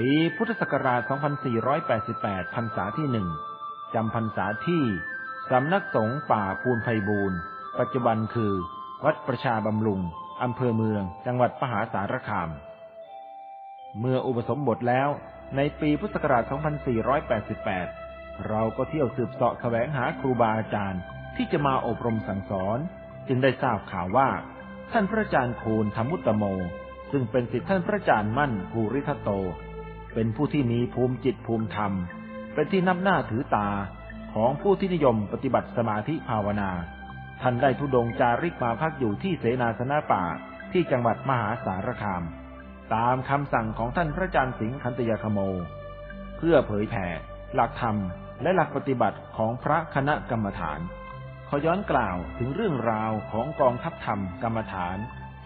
ปีพุทธศักราช 2488 พรรษาที่หนึ่งจำพรรษาที่ สำนักสงฆ์ป่าภูนไพบูรณ์ ปัจจุบันคือ วัดประชาบำรุง อำเภอเมือง จังหวัดมหาสารคาม เมื่ออุปสมบทแล้วในปีพุทธศักราช 2488 เราก็เที่ยวสืบเสาะแสวงหาครูบาอาจารย์ที่จะมาอบรมสั่งสอน จึงได้ทราบข่าวว่า ท่านพระอาจารย์คูณธรรมุตตโม ซึ่งเป็นศิษย์ท่านพระอาจารย์มั่นภูริทัตโต เป็นผู้ที่มีภูมิจิตภูมิธรรม เป็นที่นับหน้าถือตาของผู้ที่นิยมปฏิบัติสมาธิภาวนา ท่านได้ทุดงจาริกมาพักอยู่ที่เสนาสนะป่าที่จังหวัดมหาสารคาม ตามคำสั่งของท่านพระอาจารย์สิงห์คันตยาคโม เพื่อเผยแผ่ หลักธรรมและหลักปฏิบัติของพระคณะกรรมฐานขอย้อนกล่าวถึงเรื่องราวของกองทัพธรรมกรรมฐาน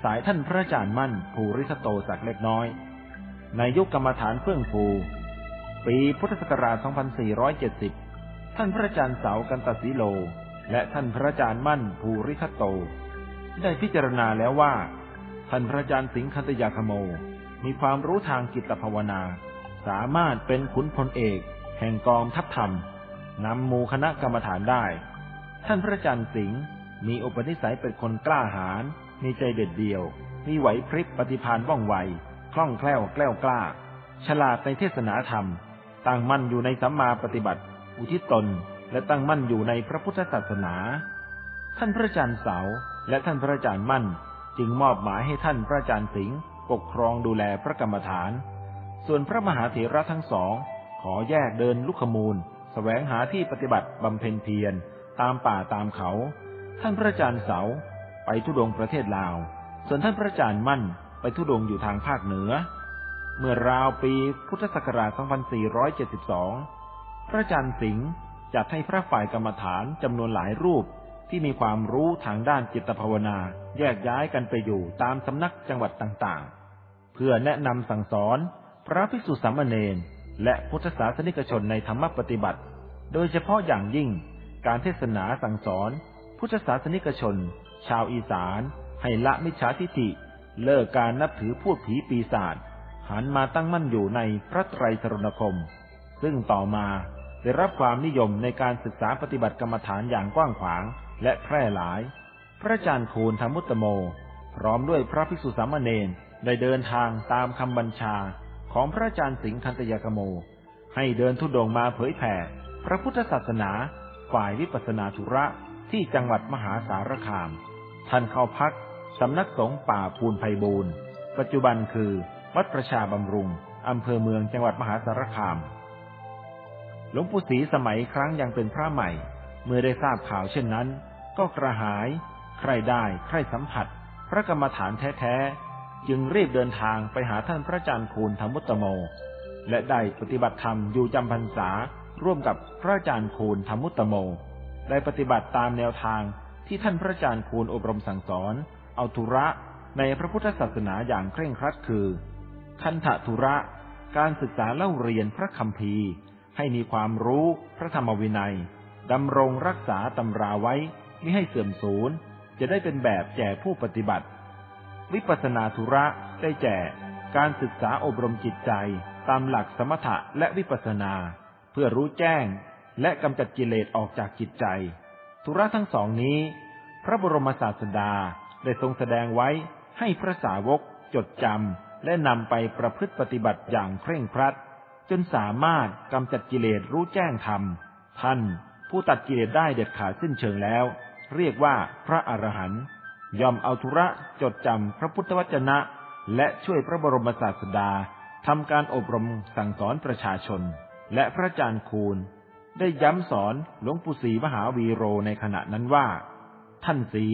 สายท่านพระอาจารย์มั่นภูริสโตสักเล็กน้อย ในยุคกรรมฐานเฟื่องฟู ปีพุทธศักราช 2470 ท่านพระอาจารย์เสากันตสีโล และท่านพระอาจารย์มั่นภูริทัตโต ได้พิจารณาแล้วว่า ท่านพระอาจารย์สิงห์คันตยาคโม มีความรู้ทางกิตภาวนา สามารถเป็นขุนพลเอก แห่งกองทัพธรรมนำหมู่คณะกรรมฐานได้ ท่านพระอาจารย์สิงห์มีอุปนิสัยเป็นคนกล้าหาญมีใจเด็ดเดี่ยว มีไหวพริบปฏิภาณว่องไว คล่องแคล่วแกล้วกล้า ฉลาดในเทศนาธรรม ตั้งมั่นอยู่ในสัมมาปฏิบัติ อุทิศตน และตั้งมั่นอยู่ในพระพุทธศาสนา ท่านพระอาจารย์เสาและท่านพระอาจารย์มั่น จึงมอบหมายให้ท่านพระอาจารย์สิงห์ปกครองดูแลพระกรรมฐาน ส่วนพระมหาเถระทั้งสอง ขอแยกเดินลุกขมูลแสวงหาที่ปฏิบัติบำเพ็ญเพียร ตามป่าตามเขา ท่านพระอาจารย์เสาไปทุดงประเทศลาว ส่วนท่านพระอาจารย์มั่น ไปทุดงอยู่ทางภาคเหนือ เมื่อราวปีพุทธศักราช 2472 พระอาจารย์สิงห์จัดให้พระฝ่ายกรรมฐานจำนวนหลายรูปที่มีความรู้ทางด้านจิตภาวนา แยกย้ายกันไปอยู่ตามสำนักจังหวัดต่างๆ เพื่อแนะนำสั่งสอนพระภิกษุสามเณรและพุทธศาสนิกชนในธรรมปฏิบัติ โดยเฉพาะอย่างยิ่งการเทศนาสั่งสอน พุทธศาสนิกชน ชาวอีสาน ให้ละมิจฉาทิฏฐิ เลิกการนับถือพูดผีปีศาจหันมาตั้งมั่นอยู่ในพระไตรสรณคม ซึ่งต่อมาได้รับความนิยมในการศึกษาปฏิบัติกรรมฐานอย่างกว้างขวางและแพร่หลาย พระอาจารย์คูณธรรมุตตโม พร้อมด้วยพระภิกษุสามเณรได้เดินทางตามคำบัญชาของพระอาจารย์สิงห์คันตยากโม ให้เดินทุดงมาเผยแผ่ พระพุทธศาสนาฝ่ายวิปัสสนาธุระที่จังหวัดมหาสารคาม ท่านเข้าพัก สำนักสงฆ์ป่าภูนไพบูรณ์ ปัจจุบันคือ วัดประชาบำรุง อำเภอเมืองจังหวัดมหาสารคาม หลวงปู่ศรีสมัยครั้งยังเป็นพระใหม่ เมื่อได้ทราบข่าวเช่นนั้น ก็กระหาย ใครได้ ใครสัมผัส พระกรรมฐานแท้ๆ จึงรีบเดินทางไปหาท่านพระอาจารย์คูณธรรมุตโม และได้ปฏิบัติธรรมอยู่จำพรรษาร่วมกับพระอาจารย์คูณธรรมุตตโม ได้ปฏิบัติตามแนวทางที่ท่านพระอาจารย์คูณอบรมสั่งสอน เอาธุระในพระพุทธศาสนาอย่างเคร่งครัดคือ คันธทุระ การศึกษาเล่าเรียนพระคัมภีร์ ให้มีความรู้พระธรรมวินัยดำรงรักษาตำราไว้ไม่ให้เสื่อมสูญจะได้เป็นแบบแก่ผู้ปฏิบัติ วิปัสนาธุระได้แก่การศึกษาอบรมจิตใจตามหลักสมถะและวิปัสสนา เพื่อรู้แจ้งและกำจัดกิเลสออกจากจิตใจ ธุระทั้งสองนี้ พระบรมศาสดา ได้ทรงแสดงไว้ให้พระสาวกจดจำและนำไปประพฤติปฏิบัติอย่างเคร่งครัด จนสามารถกำจัดกิเลสรู้แจ้งธรรม ท่านผู้ตัดกิเลสได้เด็ดขาดสิ้นเชิงแล้ว เรียกว่าพระอรหันต์ยอมเอาธุระจดจำพระพุทธวจนะ และช่วยพระบรมศาสดาทำการอบรมสั่งสอนประชาชน และพระอาจารย์คูณ ได้ย้ำสอนหลวงปู่ศรีมหาวีโรในขณะนั้นว่า ท่านสี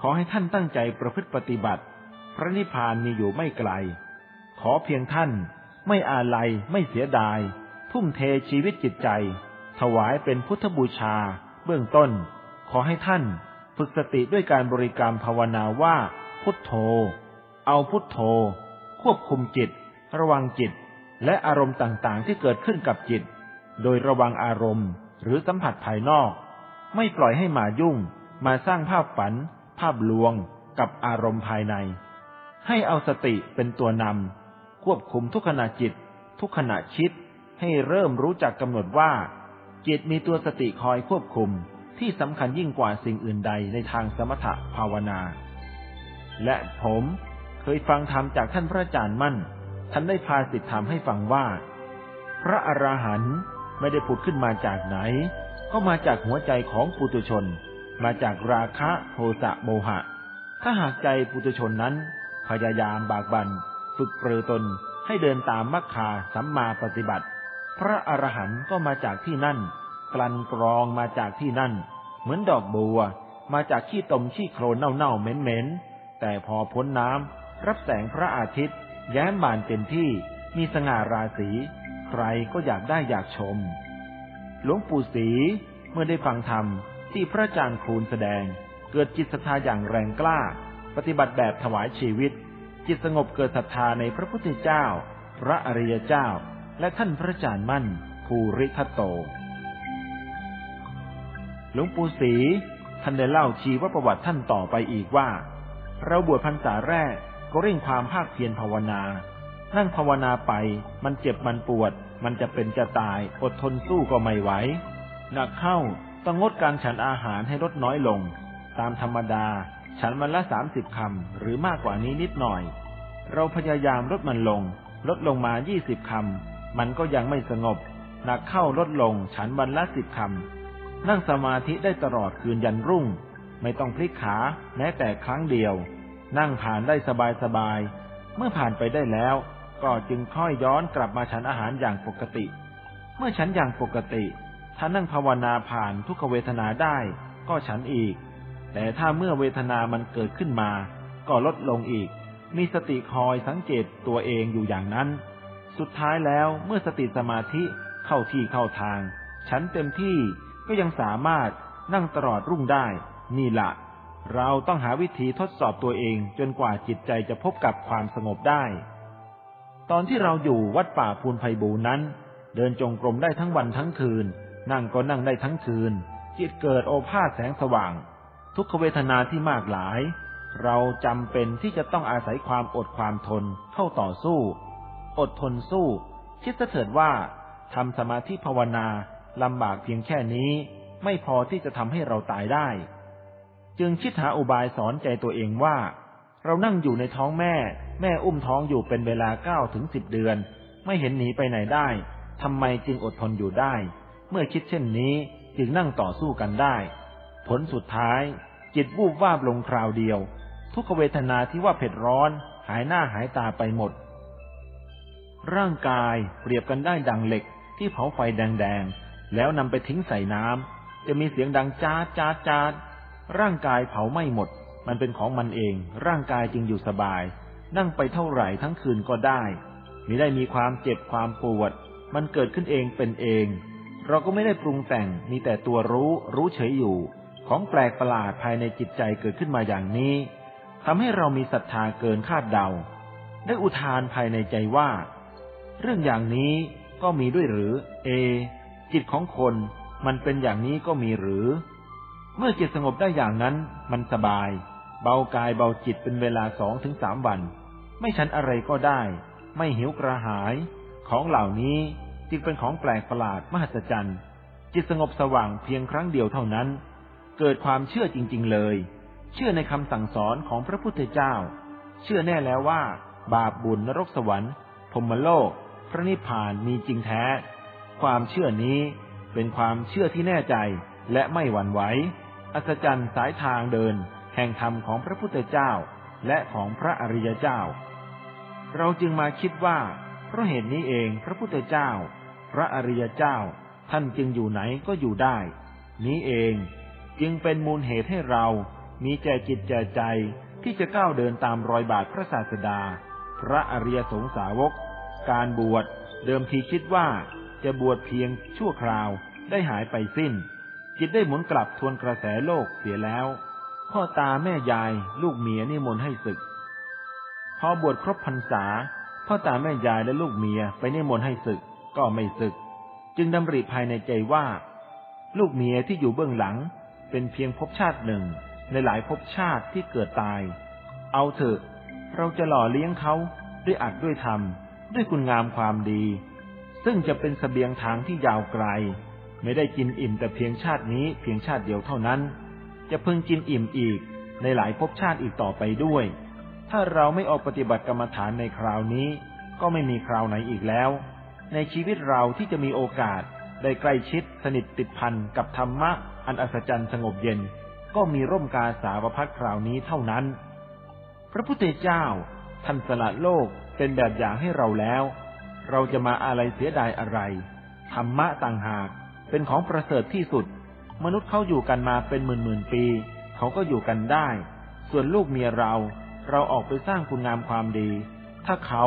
ขอให้ท่านตั้งใจประพฤติปฏิบัติ พระนิพพานมีอยู่ไม่ไกล ขอเพียงท่านไม่อาลัยไม่เสียดาย ทุ่มเทชีวิตจิตใจ ถวายเป็นพุทธบูชา เบื้องต้น ขอให้ท่านฝึกสติด้วยการบริกรรมภาวนาว่า พุทโธ เอาพุทโธ ควบคุมจิต ระวังจิต และอารมณ์ต่างๆที่เกิดขึ้นกับจิต โดยระวังอารมณ์หรือสัมผัสภายนอก ไม่ปล่อยให้มายุ่ง มาสร้างภาพฝัน ภาพลวงกับอารมณ์ภายใน ให้เอาสติเป็นตัวนำควบคุมทุกขณะจิต ทุกขณะคิด ให้เริ่มรู้จักกำหนดว่า จิตมีตัวสติคอยควบคุมที่สำคัญยิ่งกว่าสิ่งอื่นใดในทางสมถะภาวนา และผมเคยฟังธรรมจากท่านพระอาจารย์มั่น ท่านได้พาสิทธิธรรมให้ฟังว่า พระอราหันต์ไม่ได้ผุดขึ้นมาจากไหน ก็มาจากหัวใจของปุตุชน มาจากราคะโทสะโมหะ ถ้าหากใจปุตุชนนั้น พยายามบากบันฝึกเปรือตนให้เดินตามมรรคาสัมมาปฏิบัติ พระอรหันต์ก็มาจากที่นั่น กลั่นกรองมาจากที่นั่น เหมือนดอกบัว มาจากขี้ตมขี้โคลนเน่าๆเหม็นๆ แต่พอพ้นน้ำรับแสงพระอาทิตย์ แย้มบานเต็มที่มีสง่าราศีใครก็อยากได้อยากชม หลวงปู่ศรีเมื่อได้ฟังธรรม ที่พระอาจารย์คูณแสดง เกิดจิตศรัทธาอย่างแรงกล้า ปฏิบัติแบบถวายชีวิต จิตสงบเกิดศรัทธาในพระพุทธเจ้า พระอริยเจ้า และท่านพระอาจารย์มั่น ภูริทัตโต หลวงปู่ศรีท่านได้เล่าชีวประวัติท่านต่อไปอีกว่า เราบวชพรรษาแรกก็เร่งความภาคเพียรภาวนา นั่งภาวนาไป มันเจ็บมันปวด มันจะเป็นจะตาย อดทนสู้ก็ไม่ไหวหนักเข้า ต้องงดการฉันอาหารให้ลดน้อยลง ตามธรรมดา ฉันวันละสามสิบคำหรือมากกว่านี้นิดหน่อย เราพยายามลดมันลง ลดลงมายี่สิบคำมันก็ยังไม่สงบ หนักเข้าลดลงฉันวันละสิบคำนั่งสมาธิได้ตลอดคืนยันรุ่ง ไม่ต้องพลิกขาแม้แต่ครั้งเดียว นั่งผ่านได้สบายสบาย เมื่อผ่านไปได้แล้ว ก็จึงค่อยย้อนกลับมาฉันอาหารอย่างปกติ เมื่อฉันอย่างปกติ ถ้านั่งภาวนาผ่านทุกขเวทนาได้ก็ฉันอีก แต่ถ้าเมื่อเวทนามันเกิดขึ้นมา ก็ลดลงอีก มีสติคอยสังเกตตัวเองอยู่อย่างนั้น สุดท้ายแล้วเมื่อสติสมาธิเข้าที่เข้าทาง ฉันเต็มที่ก็ยังสามารถนั่งตลอดรุ่งได้ นี่ละเราต้องหาวิธีทดสอบตัวเองจนกว่าจิตใจจะพบกับความสงบได้ ตอนที่เราอยู่วัดป่าภูนไพบูนั้น เดินจงกรมได้ทั้งวันทั้งคืน นั่งก็นั่งได้ทั้งคืน จิตเกิดโอภาสแสงสว่าง ทุกขเวทนาที่มากหลาย เราจำเป็นที่จะต้องอาศัยความอดความทนเข้าต่อสู้ อดทนสู้ คิดเถิดว่าทำสมาธิภาวนาลำบากเพียงแค่นี้ ไม่พอที่จะทำให้เราตายได้ จึงคิดหาอุบายสอนใจตัวเองว่า เรานั่งอยู่ในท้องแม่ แม่อุ้มท้องอยู่เป็นเวลาเก้าถึงสิบเดือน ไม่เห็นหนีไปไหนได้ทำไมจึงอดทนอยู่ได้ เมื่อคิดเช่นนี้จึงนั่งต่อสู้กันได้ ผลสุดท้าย จิตวูบวาบลงคราวเดียว ทุกขเวทนาที่ว่าเผ็ดร้อนหายหน้าหายตาไปหมด ร่างกายเปรียบกันได้ดังเหล็กที่เผาไฟแดงๆ แล้วนำไปทิ้งใส่น้ำจะมีเสียงดังจ้าจ้าจ้าร่างกายเผาไม่หมด มันเป็นของมันเอง ร่างกายจึงอยู่สบาย นั่งไปเท่าไหร่ทั้งคืนก็ได้มิได้มีความเจ็บความปวด มันเกิดขึ้นเองเป็นเอง เราก็ไม่ได้ปรุงแต่งมีแต่ตัวรู้รู้เฉยอยู่ ของแปลกประหลาดภายในจิตใจเกิดขึ้นมาอย่างนี้ทำให้เรามีศรัทธาเกินคาดเดา ได้อุทานภายในใจว่า เรื่องอย่างนี้ก็มีด้วยหรือ เอ จิตของคนมันเป็นอย่างนี้ก็มีหรือ เมื่อจิตสงบได้อย่างนั้น มันสบาย เบากายเบาจิตเป็นเวลาสองถึงสามวัน ไม่ฉันอะไรก็ได้ ไม่หิวกระหาย ของเหล่านี้ จึงเป็นของแปลกประหลาดมหัศจรรย์ จิตสงบสว่างเพียงครั้งเดียวเท่านั้น เกิดความเชื่อจริง ๆ เลย เชื่อในคำสั่งสอนของพระพุทธเจ้า เชื่อแน่แล้วว่า บาปบุญนรกสวรรค์พรมโลก พระนิพพานมีจริงแท้ ความเชื่อนี้เป็นความเชื่อที่แน่ใจและไม่หวั่นไหวอัศจรรย์สายทางเดิน แห่งธรรมของพระพุทธเจ้า และของพระอริยเจ้า เราจึงมาคิดว่าเพราะเหตุนี้เองพระพุทธเจ้า พระอริยเจ้า ท่านจึงอยู่ไหนก็อยู่ได้ นี้เองจึงเป็นมูลเหตุให้เรามีใจจิตใจใจที่จะก้าวเดินตามรอยบาทพระศาสดา พระอริยสงสาวก การบวชเดิมทีคิดว่าจะบวชเพียงชั่วคราวได้หายไปสิ้น จิตได้หมุนกลับทวนกระแสโลกเสียแล้ว พ่อตาแม่ยายลูกเมียนิมนต์ให้ศึก พอบวชครบพรรษา พ่อตาแม่ยายและลูกเมียไปนิมนต์ให้ศึก ก็ไม่ศึก จึงดำริภายในใจว่า ลูกเมียที่อยู่เบื้องหลัง เป็นเพียงภพชาติหนึ่ง ในหลายภพชาติที่เกิดตาย เอาเถอะ เราจะหล่อเลี้ยงเขาด้วยอัดด้วยธรรม ด้วยคุณงามความดี ซึ่งจะเป็นสเสบียงทางที่ยาวไกล ไม่ได้กินอิ่มแต่เพียงชาตินี้เพียงชาติเดียวเท่านั้น จะพึงกินอิ่มอีกในหลายภพชาติอีกต่อไปด้วย ถ้าเราไม่ออกปฏิบัติกรรมฐานในคราวนี้ ก็ไม่มีคราวไหนอีกแล้ว ในชีวิตเราที่จะมีโอกาสได้ใกล้ชิดสนิทติดพันกับธรรมะอันอัศจรรย์สงบเย็น ก็มีร่มกาสาวพัดคราวนี้เท่านั้น พระพุทธเจ้าท่านสละโลกเป็นแบบอย่างให้เราแล้ว เราจะมาอะไรเสียดายอะไร ธรรมะต่างหากเป็นของประเสริฐที่สุด มนุษย์เขาอยู่กันมาเป็นหมื่นหมื่นปี เขาก็อยู่กันได้ ส่วนลูกเมียเรา เราออกไปสร้างคุณงามความดี ถ้าเขา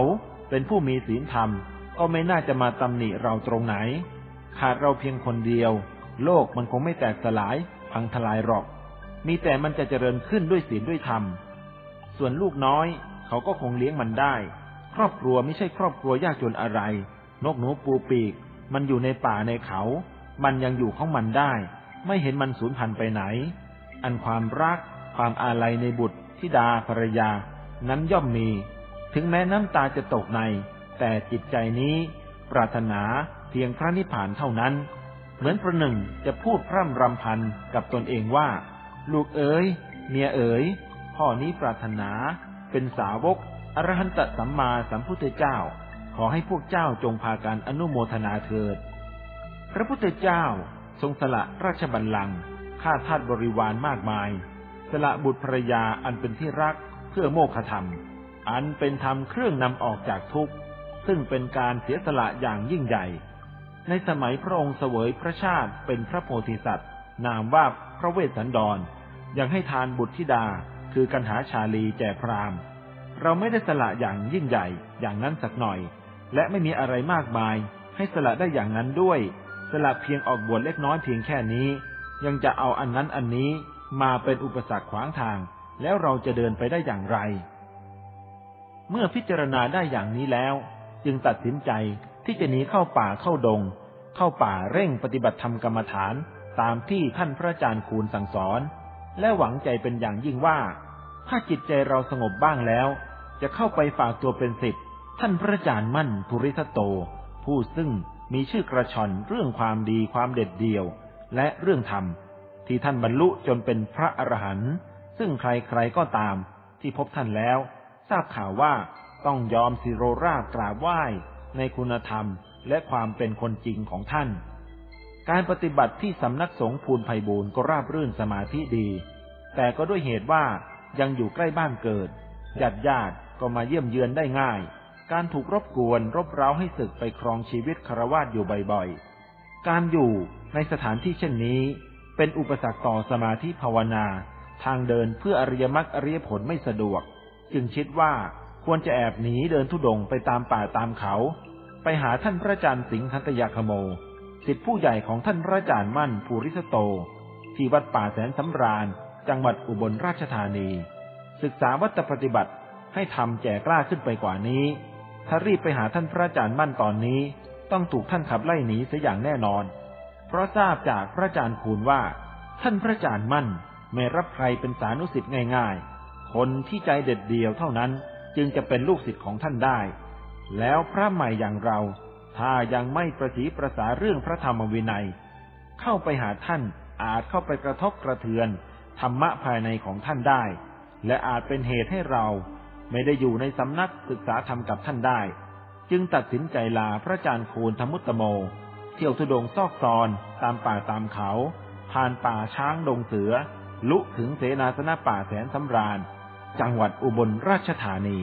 เป็นผู้มีศีลธรรม ก็ไม่น่าจะมาตำหนิเราตรงไหน ขาดเราเพียงคนเดียว โลกมันคงไม่แตกสลายพังทลายหรอก มีแต่มันจะเจริญขึ้นด้วยศีลด้วยธรรม ส่วนลูกน้อย เขาก็คงเลี้ยงมันได้ ครอบครัวไม่ใช่ครอบครัวยากจนอะไร นกหนูปูปีก มันอยู่ในป่าในเขา มันยังอยู่ของมันได้ ไม่เห็นมันสูญพันธุ์ไปไหน อันความรัก ความอาลัยในบุตรธิดาภรรยา นั้นย่อมมี ถึงแม้น้ำตาจะตกใน แต่จิตใจนี้ปรารถนาเพียงพระนิพพานเท่านั้น เหมือนประหนึ่งจะพูดพร่ำรำพันกับตนเองว่า ลูกเอ๋ย เมียเอ๋ย พ่อนี้ปรารถนา เป็นสาวกอรหันตสัมมาสัมพุทธเจ้า ขอให้พวกเจ้าจงพากันอนุโมทนาเถิด พระพุทธเจ้าทรงสละราชบัลลังก์ฆ่าทาสบริวารมากมาย สละบุตรภรยาอันเป็นที่รักเพื่อโมฆะธรรม อันเป็นธรรมเครื่องนำออกจากทุกข์ ซึ่งเป็นการเสียสละอย่างยิ่งใหญ่ ในสมัยพระองค์เสวยพระชาติเป็นพระโพธิสัตว์ นามว่าพระเวสสันดร ยังให้ทานบุตรธิดาคือกันหาชาลีแก่พราหมณ์ เราไม่ได้สละอย่างยิ่งใหญ่อย่างนั้นสักหน่อย และไม่มีอะไรมากมาย ให้สละได้อย่างนั้นด้วย สละเพียงออกบวชเล็กน้อยเพียงแค่นี้ ยังจะเอาอันนั้นอันนี้มาเป็นอุปสรรคขวางทาง แล้วเราจะเดินไปได้อย่างไร เมื่อพิจารณาได้อย่างนี้แล้ว จึงตัดสินใจที่จะหนีเข้าป่าเข้าดง เข้าป่าเร่งปฏิบัติธรรมกรรมฐานตามที่ท่านพระอาจารย์คูณสั่งสอน และหวังใจเป็นอย่างยิ่งว่า ถ้าจิตใจเราสงบบ้างแล้ว จะเข้าไปฝากตัวเป็นสิทธิ์ท่านพระอาจารย์มั่นภูริทัตโต ผู้ซึ่งมีชื่อกระชอนเรื่องความดีความเด็ดเดี่ยว และเรื่องธรรม ที่ท่านบรรลุจนเป็นพระอรหันต์ซึ่งใครๆก็ตามที่พบท่านแล้ว ทราบข่าวว่า ต้องยอมสิโรรากราบไหว้ในคุณธรรมและความเป็นคนจริงของท่าน การปฏิบัติที่สำนักสงฆ์ภูนไพบูรณ์ก็ราบรื่นสมาธิดี แต่ก็ด้วยเหตุว่ายังอยู่ใกล้บ้านเกิดญาติญาติก็มาเยี่ยมเยือนได้ง่าย การถูกรบกวนรบเร้าให้ศึกไปครองชีวิตคารวาสอยู่บ่อยๆ การอยู่ในสถานที่เช่นนี้ เป็นอุปสรรคต่อสมาธิภาวนา ทางเดินเพื่ออริยมรรคอริยผลไม่สะดวก จึงคิดว่า ควรจะแอบหนีเดินทุดงไปตามป่าตามเขา ไปหาท่านพระอาจารย์สิงคันตยาคโมสิทธิผู้ใหญ่ของท่านพระอาจารย์มั่นภูริสโต ที่วัดป่าแสนสำราญ จังหวัดอุบลราชธานี ศึกษาวัตปฏิบัติให้ทำแก่กล้าขึ้นไปกว่านี้ ถ้ารีบไปหาท่านพระอาจารย์มั่นตอนนี้ ต้องถูกท่านขับไล่หนีเสียอย่างแน่นอน เพราะทราบจากพระอาจารย์คูณว่า ท่านพระอาจารย์มั่น ไม่รับใครเป็นสานุสิทธิ์ง่าย ๆ คนที่ใจเด็ดเดียวเท่านั้น จึงจะเป็นลูกศิษย์ของท่านได้ แล้วพระใหม่อย่างเรา ถ้ายังไม่ประสีประสาเรื่องพระธรรมวินัย เข้าไปหาท่านอาจเข้าไปกระทบกระเทือน ธรรมะภายในของท่านได้ และอาจเป็นเหตุให้เราไม่ได้อยู่ในสำนักศึกษาธรรมกับท่านได้ จึงตัดสินใจลาพระอาจารย์โคนธรรมุตโม เที่ยวทุดงซอกซอนตามป่าตามเขา ผ่านป่าช้างดงเสือ ลุถึงเสนาสนะป่าแสนสำราญ จังหวัดอุบลราชธานี